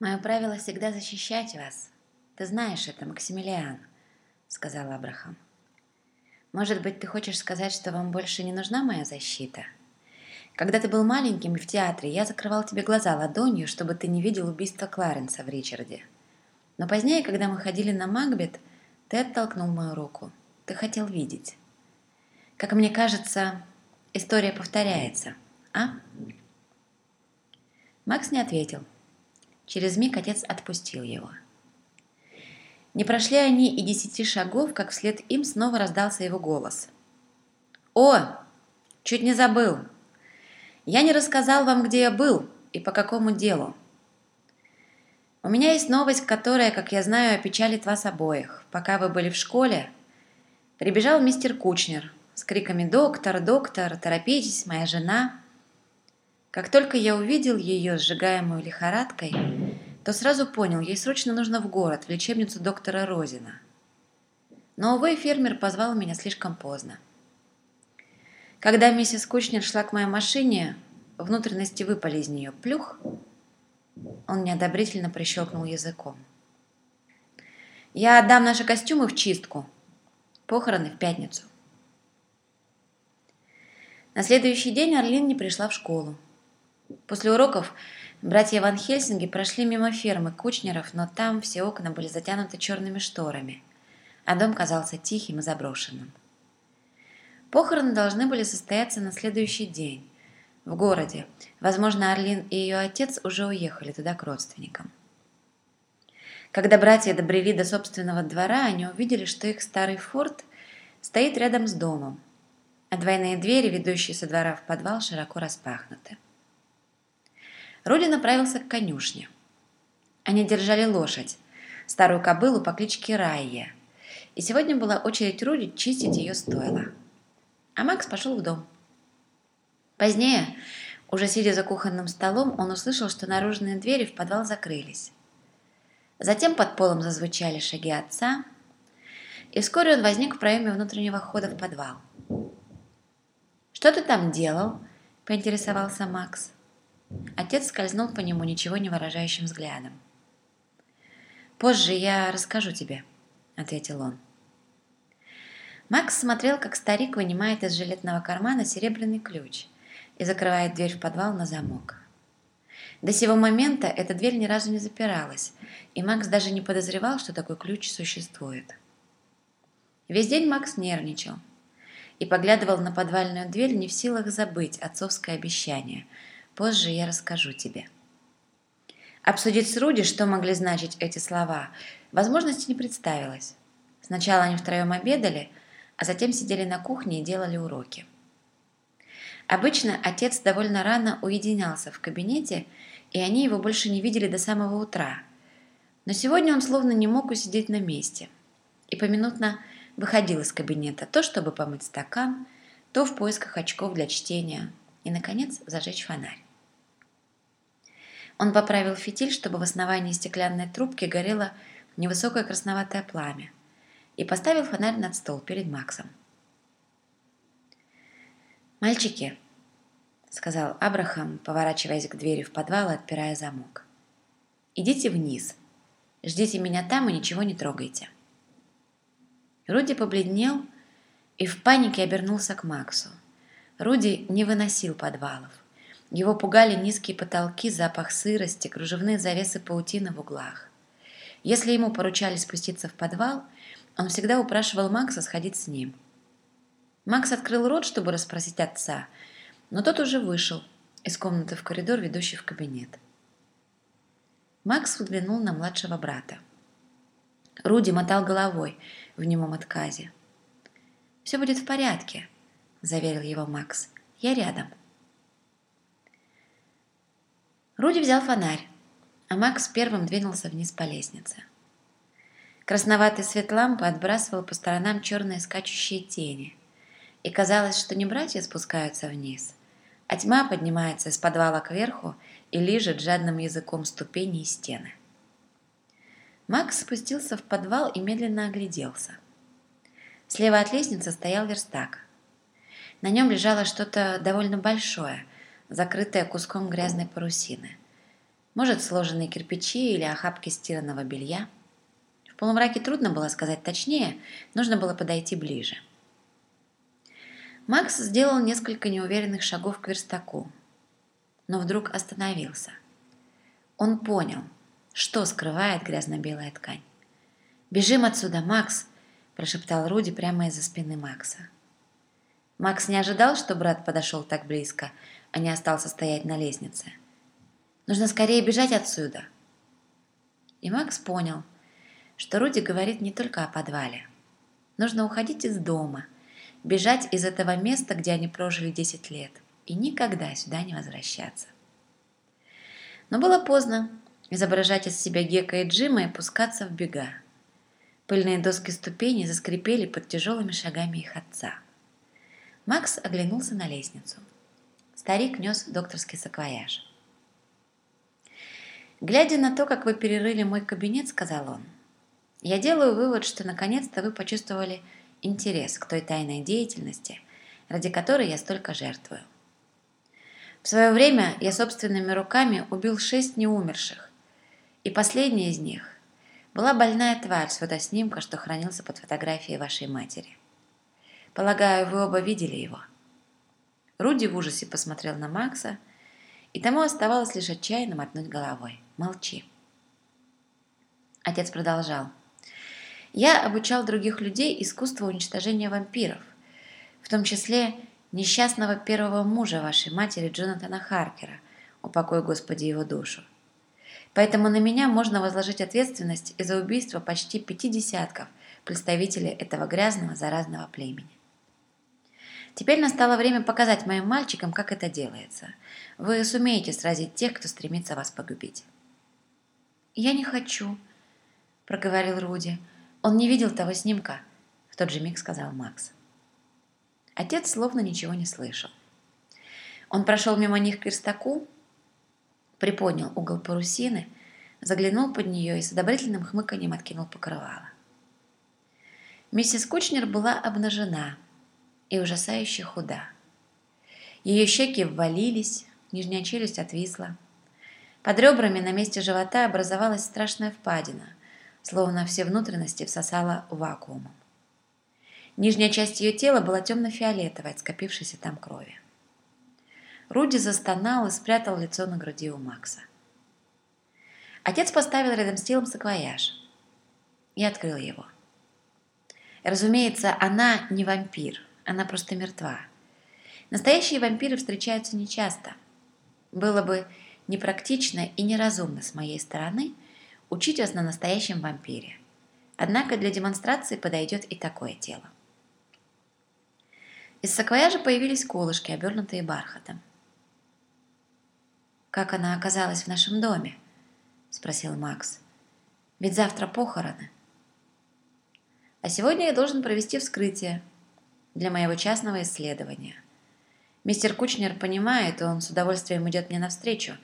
«Мое правило всегда защищать вас. Ты знаешь это, Максимилиан», — сказал Абрахам. «Может быть, ты хочешь сказать, что вам больше не нужна моя защита? Когда ты был маленьким в театре, я закрывал тебе глаза ладонью, чтобы ты не видел убийства Кларенса в Ричарде. Но позднее, когда мы ходили на Макбет, ты оттолкнул мою руку. Ты хотел видеть. Как мне кажется, история повторяется, а?» Макс не ответил. Через миг отец отпустил его. Не прошли они и десяти шагов, как вслед им снова раздался его голос. «О, чуть не забыл. Я не рассказал вам, где я был и по какому делу. У меня есть новость, которая, как я знаю, опечалит вас обоих. Пока вы были в школе, прибежал мистер Кучнер с криками «Доктор, доктор, торопитесь, моя жена!» Как только я увидел ее, сжигаемую лихорадкой, то сразу понял, ей срочно нужно в город, в лечебницу доктора Розина. Но, увы, фермер позвал меня слишком поздно. Когда миссис Кучнер шла к моей машине, внутренности выпали из нее. Плюх! Он неодобрительно прищелкнул языком. «Я отдам наши костюмы в чистку. Похороны в пятницу». На следующий день Орлин не пришла в школу. После уроков братья Ван Хельсинги прошли мимо фермы Кучнеров, но там все окна были затянуты черными шторами, а дом казался тихим и заброшенным. Похороны должны были состояться на следующий день, в городе. Возможно, Орлин и ее отец уже уехали туда к родственникам. Когда братья добрели до собственного двора, они увидели, что их старый форт стоит рядом с домом, а двойные двери, ведущие со двора в подвал, широко распахнуты. Руди направился к конюшне. Они держали лошадь, старую кобылу по кличке Райя, и сегодня была очередь Руди чистить ее стойло. А Макс пошел в дом. Позднее, уже сидя за кухонным столом, он услышал, что наружные двери в подвал закрылись. Затем под полом зазвучали шаги отца, и вскоре он возник в проеме внутреннего хода в подвал. «Что ты там делал?» – поинтересовался Макс. Отец скользнул по нему ничего не выражающим взглядом. «Позже я расскажу тебе», — ответил он. Макс смотрел, как старик вынимает из жилетного кармана серебряный ключ и закрывает дверь в подвал на замок. До сего момента эта дверь ни разу не запиралась, и Макс даже не подозревал, что такой ключ существует. Весь день Макс нервничал и поглядывал на подвальную дверь не в силах забыть отцовское обещание – Позже я расскажу тебе. Обсудить с Руди, что могли значить эти слова, возможности не представилось. Сначала они втроем обедали, а затем сидели на кухне и делали уроки. Обычно отец довольно рано уединялся в кабинете, и они его больше не видели до самого утра. Но сегодня он словно не мог усидеть на месте и поминутно выходил из кабинета, то чтобы помыть стакан, то в поисках очков для чтения и, наконец, зажечь фонарь. Он поправил фитиль, чтобы в основании стеклянной трубки горело невысокое красноватое пламя, и поставил фонарь над стол перед Максом. «Мальчики», — сказал Абрахам, поворачиваясь к двери в подвал и отпирая замок, — «идите вниз. Ждите меня там и ничего не трогайте». Руди побледнел и в панике обернулся к Максу. Руди не выносил подвалов. Его пугали низкие потолки, запах сырости, кружевные завесы паутины в углах. Если ему поручали спуститься в подвал, он всегда упрашивал Макса сходить с ним. Макс открыл рот, чтобы расспросить отца, но тот уже вышел из комнаты в коридор, ведущий в кабинет. Макс взглянул на младшего брата. Руди мотал головой в немом отказе. «Все будет в порядке», – заверил его Макс. «Я рядом». Руди взял фонарь, а Макс первым двинулся вниз по лестнице. Красноватый свет лампы отбрасывал по сторонам черные скачущие тени, и казалось, что не братья спускаются вниз, а тьма поднимается из подвала кверху и лижет жадным языком ступени и стены. Макс спустился в подвал и медленно огляделся. Слева от лестницы стоял верстак. На нем лежало что-то довольно большое, закрытая куском грязной парусины. Может, сложенные кирпичи или охапки стиранного белья. В полумраке трудно было сказать точнее, нужно было подойти ближе. Макс сделал несколько неуверенных шагов к верстаку, но вдруг остановился. Он понял, что скрывает грязно-белая ткань. «Бежим отсюда, Макс!» – прошептал Руди прямо из-за спины Макса. Макс не ожидал, что брат подошел так близко, а не остался стоять на лестнице. «Нужно скорее бежать отсюда!» И Макс понял, что Руди говорит не только о подвале. Нужно уходить из дома, бежать из этого места, где они прожили 10 лет, и никогда сюда не возвращаться. Но было поздно изображать из себя Гека и Джима и пускаться в бега. Пыльные доски ступеней заскрипели под тяжелыми шагами их отца. Макс оглянулся на лестницу. Старик нес докторский саквояж. «Глядя на то, как вы перерыли мой кабинет, — сказал он, — я делаю вывод, что наконец-то вы почувствовали интерес к той тайной деятельности, ради которой я столько жертвую. В свое время я собственными руками убил шесть неумерших, и последняя из них была больная тварь с фотоснимка, что хранился под фотографией вашей матери. Полагаю, вы оба видели его. Руди в ужасе посмотрел на Макса, и тому оставалось лишь отчаянно мотнуть головой. Молчи. Отец продолжал. Я обучал других людей искусству уничтожения вампиров, в том числе несчастного первого мужа вашей матери Джонатана Харкера, упокой Господи его душу. Поэтому на меня можно возложить ответственность из-за убийства почти пяти десятков представителей этого грязного заразного племени. Теперь настало время показать моим мальчикам, как это делается. Вы сумеете сразить тех, кто стремится вас погубить. «Я не хочу», — проговорил Руди. «Он не видел того снимка», — в тот же миг сказал Макс. Отец словно ничего не слышал. Он прошел мимо них к верстаку, приподнял угол парусины, заглянул под нее и с одобрительным хмыканьем откинул покрывало. Миссис Кучнер была обнажена и ужасающе худа. Ее щеки ввалились, нижняя челюсть отвисла. Под ребрами на месте живота образовалась страшная впадина, словно все внутренности всосала вакуумом. Нижняя часть ее тела была темно-фиолетовой скопившейся там крови. Руди застонал и спрятал лицо на груди у Макса. Отец поставил рядом с телом саквояж и открыл его. Разумеется, она не вампир, она просто мертва. Настоящие вампиры встречаются нечасто. Было бы непрактично и неразумно с моей стороны учить вас на настоящем вампире. Однако для демонстрации подойдет и такое тело. Из саквояжа появились колышки, обернутые бархатом. «Как она оказалась в нашем доме?» – спросил Макс. «Ведь завтра похороны». «А сегодня я должен провести вскрытие для моего частного исследования. Мистер Кучнер понимает, и он с удовольствием идет мне навстречу,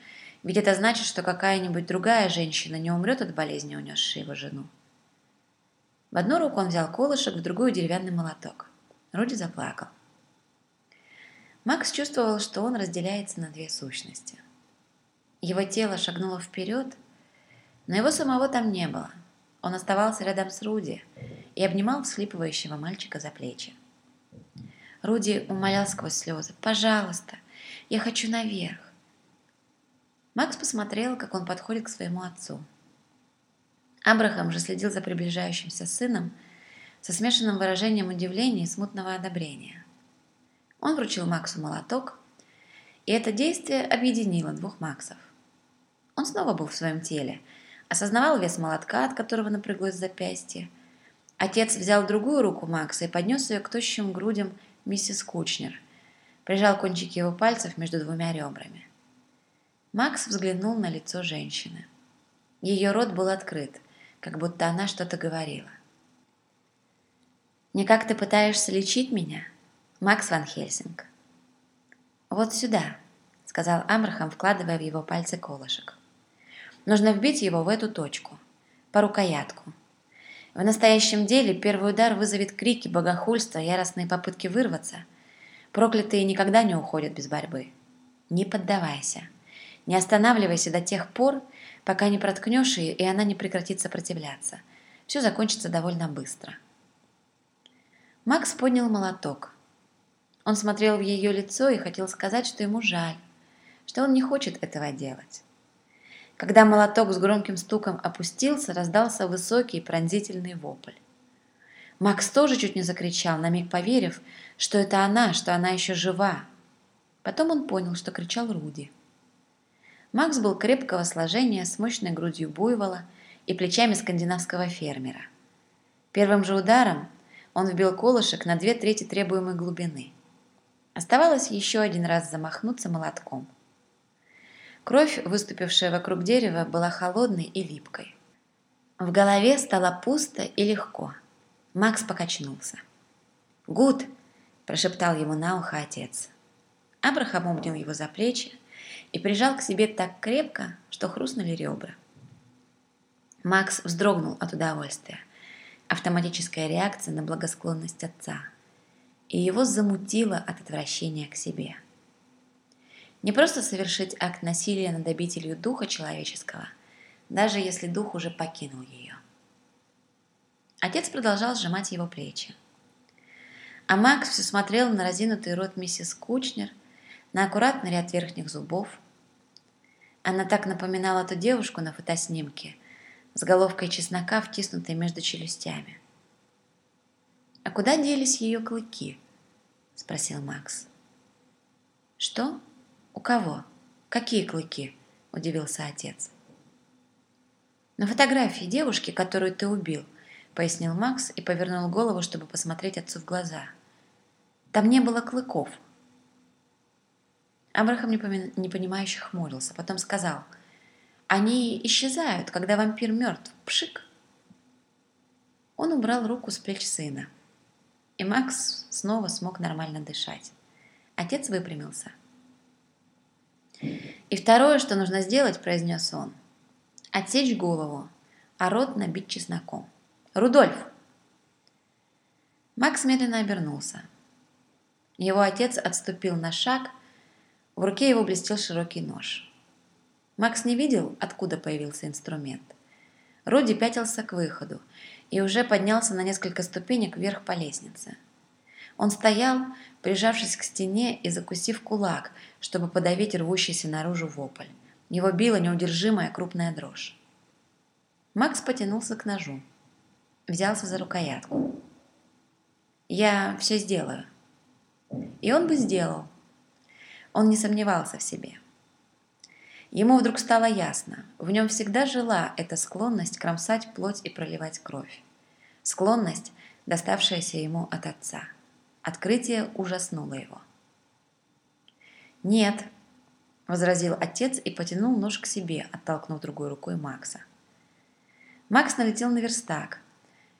ведь это значит, что какая-нибудь другая женщина не умрет от болезни, унесшей его жену». В одну руку он взял колышек, в другую – деревянный молоток. Руди заплакал. Макс чувствовал, что он разделяется на две сущности. Его тело шагнуло вперед, но его самого там не было. Он оставался рядом с Руди и обнимал всхлипывающего мальчика за плечи. Руди умолял сквозь слезы. «Пожалуйста, я хочу наверх». Макс посмотрел, как он подходит к своему отцу. Абрахам же следил за приближающимся сыном со смешанным выражением удивления и смутного одобрения. Он вручил Максу молоток, и это действие объединило двух Максов. Он снова был в своем теле, осознавал вес молотка, от которого напряглось запястье. Отец взял другую руку Макса и поднес ее к тощим грудям миссис Кучнер, прижал кончики его пальцев между двумя ребрами. Макс взглянул на лицо женщины. Ее рот был открыт, как будто она что-то говорила. «Не как ты пытаешься лечить меня?» Макс Ван Хельсинг. «Вот сюда», — сказал Амрахам, вкладывая в его пальцы колышек. «Нужно вбить его в эту точку, по рукоятку. В настоящем деле первый удар вызовет крики, богохульства, яростные попытки вырваться. Проклятые никогда не уходят без борьбы. Не поддавайся. Не останавливайся до тех пор, пока не проткнешь ее, и она не прекратит сопротивляться. Все закончится довольно быстро. Макс поднял молоток. Он смотрел в ее лицо и хотел сказать, что ему жаль, что он не хочет этого делать. Когда молоток с громким стуком опустился, раздался высокий пронзительный вопль. Макс тоже чуть не закричал, на миг поверив, что это она, что она еще жива. Потом он понял, что кричал Руди. Макс был крепкого сложения, с мощной грудью буйвола и плечами скандинавского фермера. Первым же ударом он вбил колышек на две трети требуемой глубины. Оставалось еще один раз замахнуться молотком. Кровь, выступившая вокруг дерева, была холодной и липкой. В голове стало пусто и легко. Макс покачнулся. «Гуд!» – прошептал ему на ухо отец. Абрахам обнял его за плечи и прижал к себе так крепко, что хрустнули ребра. Макс вздрогнул от удовольствия. Автоматическая реакция на благосклонность отца. И его замутило от отвращения к себе – не просто совершить акт насилия над обителью духа человеческого, даже если дух уже покинул ее. Отец продолжал сжимать его плечи. А Макс все смотрел на разинутый рот миссис Кучнер, на аккуратный ряд верхних зубов. Она так напоминала ту девушку на фотоснимке с головкой чеснока, втиснутой между челюстями. «А куда делись ее клыки?» – спросил Макс. «Что?» «У кого? Какие клыки?» – удивился отец. «На фотографии девушки, которую ты убил», – пояснил Макс и повернул голову, чтобы посмотреть отцу в глаза. «Там не было клыков». Абрахам непонимающе хмурился, потом сказал, «Они исчезают, когда вампир мертв. Пшик!» Он убрал руку с плеч сына, и Макс снова смог нормально дышать. Отец выпрямился – и второе, что нужно сделать, произнес он, отсечь голову, а рот набить чесноком. Рудольф! Макс медленно обернулся. Его отец отступил на шаг, в руке его блестел широкий нож. Макс не видел, откуда появился инструмент. Руди пятился к выходу и уже поднялся на несколько ступенек вверх по лестнице. Он стоял, прижавшись к стене и закусив кулак, чтобы подавить рвущийся наружу вопль. Его била неудержимая крупная дрожь. Макс потянулся к ножу. Взялся за рукоятку. «Я все сделаю». И он бы сделал. Он не сомневался в себе. Ему вдруг стало ясно, в нем всегда жила эта склонность кромсать плоть и проливать кровь. Склонность, доставшаяся ему от отца. Открытие ужаснуло его. «Нет», – возразил отец и потянул нож к себе, оттолкнув другой рукой Макса. Макс налетел на верстак,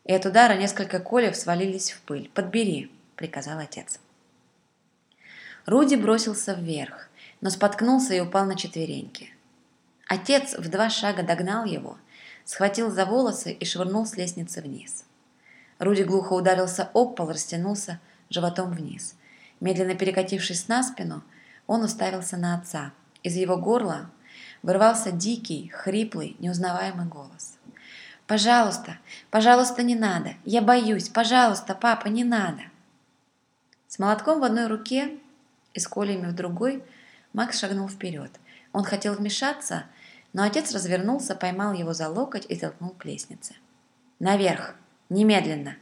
и от удара несколько колев свалились в пыль. «Подбери», – приказал отец. Руди бросился вверх, но споткнулся и упал на четвереньки. Отец в два шага догнал его, схватил за волосы и швырнул с лестницы вниз. Руди глухо ударился об пол, растянулся, животом вниз. Медленно перекатившись на спину, он уставился на отца. Из его горла вырвался дикий, хриплый, неузнаваемый голос. «Пожалуйста, пожалуйста, не надо! Я боюсь! Пожалуйста, папа, не надо!» С молотком в одной руке и с колями в другой Макс шагнул вперед. Он хотел вмешаться, но отец развернулся, поймал его за локоть и толкнул к лестнице. «Наверх! Немедленно!»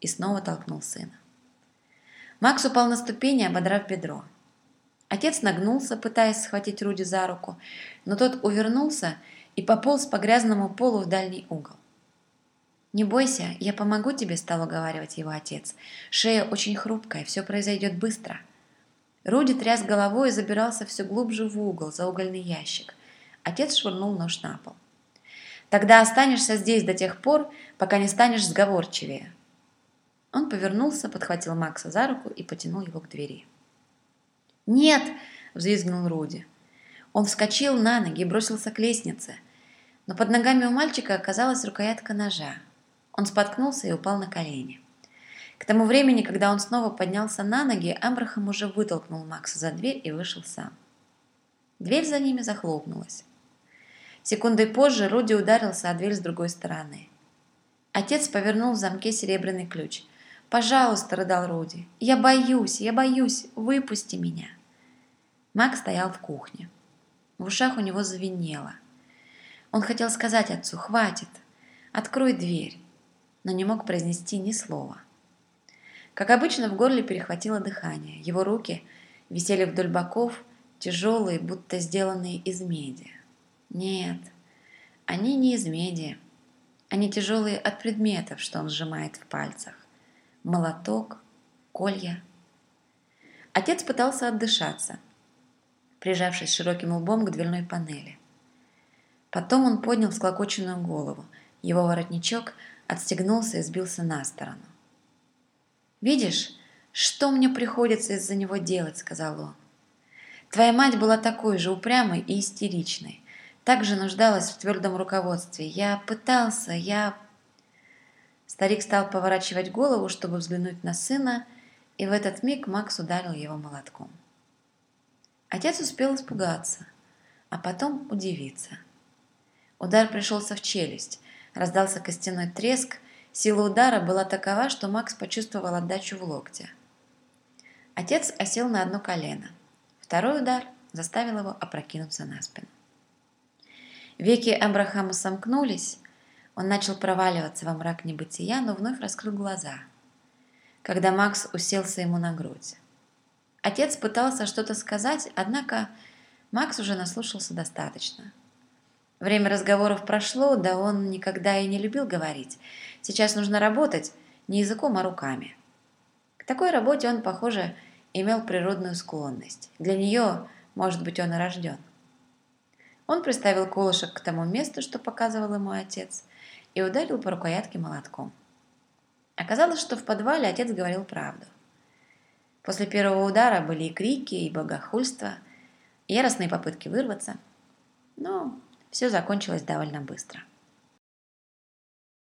И снова толкнул сына. Макс упал на ступени, ободрав бедро. Отец нагнулся, пытаясь схватить Руди за руку, но тот увернулся и пополз по грязному полу в дальний угол. «Не бойся, я помогу тебе», – стал уговаривать его отец. «Шея очень хрупкая, все произойдет быстро». Руди тряс головой и забирался все глубже в угол, за угольный ящик. Отец швырнул нож на пол. «Тогда останешься здесь до тех пор, пока не станешь сговорчивее», он повернулся, подхватил Макса за руку и потянул его к двери. «Нет!» – взвизгнул Руди. Он вскочил на ноги и бросился к лестнице, но под ногами у мальчика оказалась рукоятка ножа. Он споткнулся и упал на колени. К тому времени, когда он снова поднялся на ноги, Амбрахам уже вытолкнул Макса за дверь и вышел сам. Дверь за ними захлопнулась. Секундой позже Руди ударился о дверь с другой стороны. Отец повернул в замке серебряный ключ. «Пожалуйста», — рыдал Руди, — «я боюсь, я боюсь, выпусти меня». Мак стоял в кухне. В ушах у него звенело. Он хотел сказать отцу «хватит, открой дверь», но не мог произнести ни слова. Как обычно, в горле перехватило дыхание. Его руки висели вдоль боков, тяжелые, будто сделанные из меди. Нет, они не из меди. Они тяжелые от предметов, что он сжимает в пальцах. Молоток, колья. Отец пытался отдышаться, прижавшись широким лбом к дверной панели. Потом он поднял всклокоченную голову. Его воротничок отстегнулся и сбился на сторону. «Видишь, что мне приходится из-за него делать?» – сказал он. «Твоя мать была такой же упрямой и истеричной, также нуждалась в твердом руководстве. Я пытался, я...» Старик стал поворачивать голову, чтобы взглянуть на сына, и в этот миг Макс ударил его молотком. Отец успел испугаться, а потом удивиться. Удар пришелся в челюсть, раздался костяной треск, сила удара была такова, что Макс почувствовал отдачу в локте. Отец осел на одно колено. Второй удар заставил его опрокинуться на спину. Веки Абрахама сомкнулись, он начал проваливаться во мрак небытия, но вновь раскрыл глаза, когда Макс уселся ему на грудь. Отец пытался что-то сказать, однако Макс уже наслушался достаточно. Время разговоров прошло, да он никогда и не любил говорить. Сейчас нужно работать не языком, а руками. К такой работе он, похоже, имел природную склонность. Для нее, может быть, он и рожден. Он приставил колышек к тому месту, что показывал ему отец, и ударил по рукоятке молотком. Оказалось, что в подвале отец говорил правду. После первого удара были и крики, и богохульство, и яростные попытки вырваться. Но все закончилось довольно быстро.